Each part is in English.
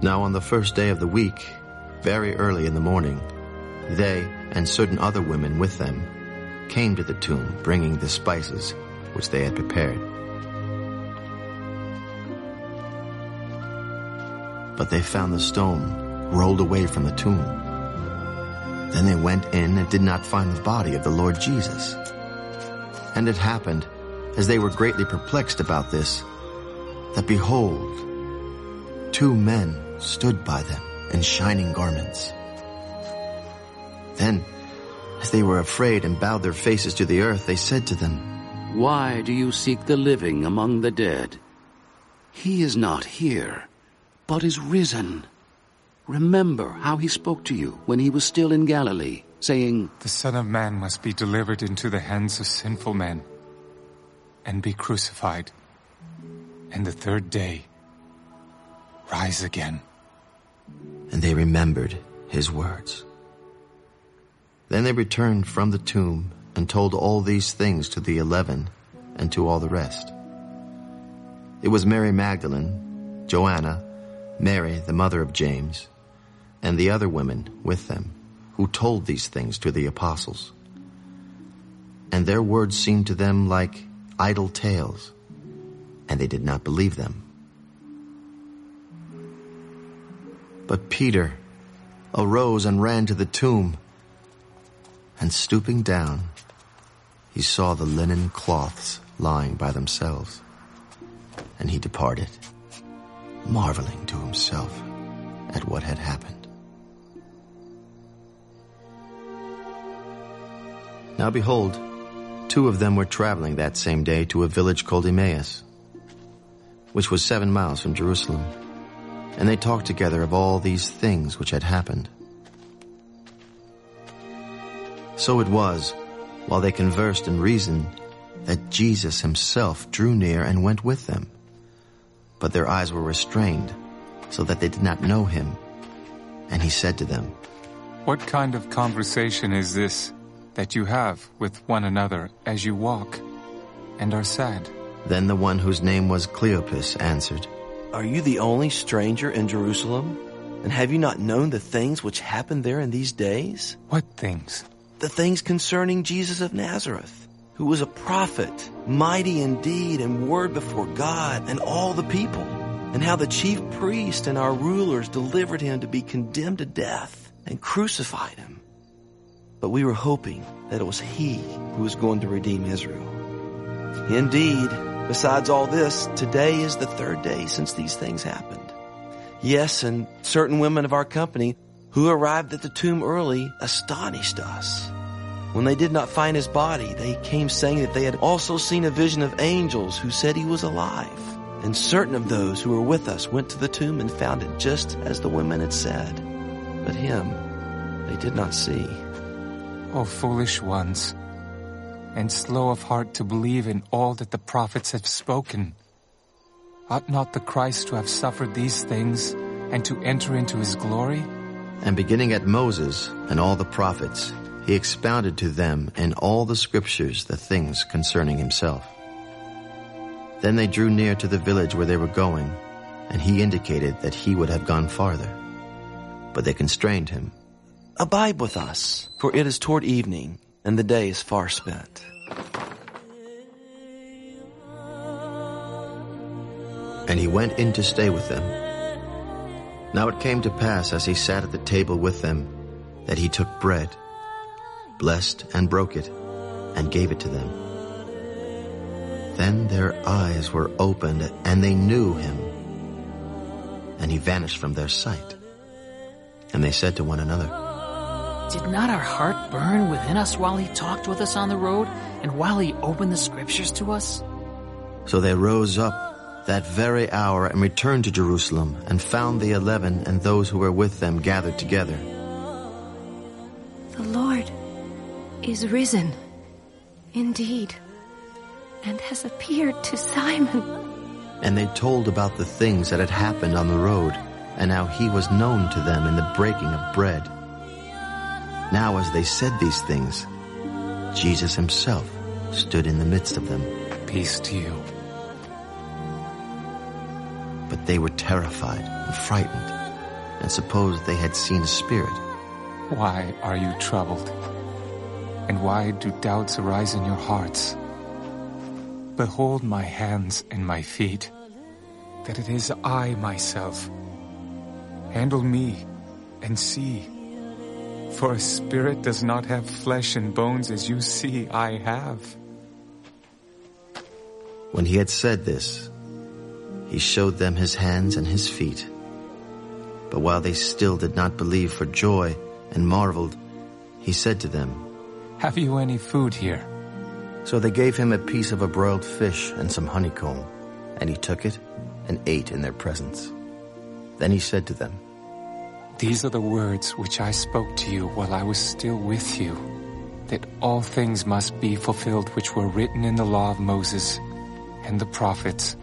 Now on the first day of the week, very early in the morning, they and certain other women with them came to the tomb bringing the spices which they had prepared. But they found the stone rolled away from the tomb. Then they went in and did not find the body of the Lord Jesus. And it happened, as they were greatly perplexed about this, that behold, two men stood by them in shining garments. Then, as they were afraid and bowed their faces to the earth, they said to them, Why do you seek the living among the dead? He is not here, but is risen. Remember how he spoke to you when he was still in Galilee, saying, The Son of Man must be delivered into the hands of sinful men and be crucified, and the third day rise again. And they remembered his words. Then they returned from the tomb and told all these things to the eleven and to all the rest. It was Mary Magdalene, Joanna, Mary, the mother of James, and the other women with them, who told these things to the apostles. And their words seemed to them like idle tales, and they did not believe them. But Peter arose and ran to the tomb, and stooping down, he saw the linen cloths lying by themselves, and he departed, marveling to himself at what had happened. Now behold, two of them were traveling that same day to a village called Emmaus, which was seven miles from Jerusalem. And they talked together of all these things which had happened. So it was, while they conversed and reasoned, that Jesus himself drew near and went with them. But their eyes were restrained, so that they did not know him. And he said to them, What kind of conversation is this that you have with one another as you walk and are sad? Then the one whose name was Cleopas answered, Are you the only stranger in Jerusalem? And have you not known the things which happened there in these days? What things? The things concerning Jesus of Nazareth, who was a prophet, mighty in deed and word before God and all the people, and how the chief priests and our rulers delivered him to be condemned to death and crucified him. But we were hoping that it was he who was going to redeem Israel. Indeed, besides all this, today is the third day since these things happened. Yes, and certain women of our company who arrived at the tomb early astonished us. When they did not find his body, they came saying that they had also seen a vision of angels who said he was alive. And certain of those who were with us went to the tomb and found it just as the women had said. But him they did not see. O foolish ones, and slow of heart to believe in all that the prophets have spoken. Ought not the Christ to have suffered these things and to enter into his glory? And beginning at Moses and all the prophets, he expounded to them in all the scriptures the things concerning himself. Then they drew near to the village where they were going, and he indicated that he would have gone farther. But they constrained him. Abide with us, for it is toward evening, and the day is far spent. And he went in to stay with them. Now it came to pass as he sat at the table with them, that he took bread, blessed and broke it, and gave it to them. Then their eyes were opened, and they knew him. And he vanished from their sight. And they said to one another, Did not our heart burn within us while he talked with us on the road, and while he opened the scriptures to us? So they rose up that very hour and returned to Jerusalem, and found the eleven and those who were with them gathered together. The Lord is risen, indeed, and has appeared to Simon. And they told about the things that had happened on the road, and how he was known to them in the breaking of bread. Now as they said these things, Jesus himself stood in the midst of them. Peace to you. But they were terrified and frightened and supposed they had seen a spirit. Why are you troubled? And why do doubts arise in your hearts? Behold my hands and my feet, that it is I myself. Handle me and see. For a spirit does not have flesh and bones as you see I have. When he had said this, he showed them his hands and his feet. But while they still did not believe for joy and marveled, he said to them, Have you any food here? So they gave him a piece of a broiled fish and some honeycomb, and he took it and ate in their presence. Then he said to them, These are the words which I spoke to you while I was still with you, that all things must be fulfilled which were written in the law of Moses, and the prophets,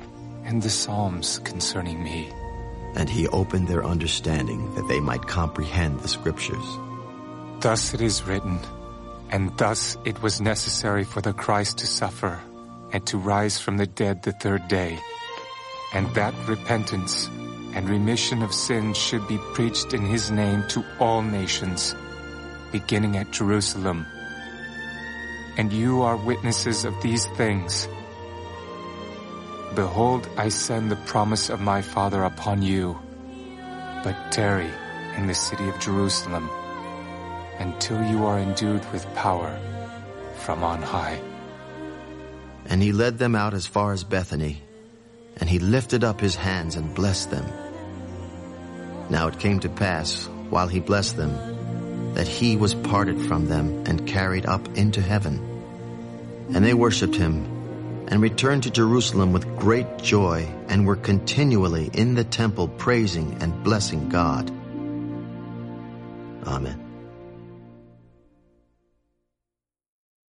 and the Psalms concerning me. And he opened their understanding that they might comprehend the scriptures. Thus it is written, and thus it was necessary for the Christ to suffer and to rise from the dead the third day, and that repentance and remission of sins should be preached in his name to all nations, beginning at Jerusalem. And you are witnesses of these things. Behold, I send the promise of my Father upon you, but tarry in the city of Jerusalem until you are endued with power from on high. And he led them out as far as Bethany, and he lifted up his hands and blessed them. Now it came to pass, while he blessed them, that he was parted from them and carried up into heaven. And they worshipped him, and returned to Jerusalem with great joy, and were continually in the temple praising and blessing God. Amen.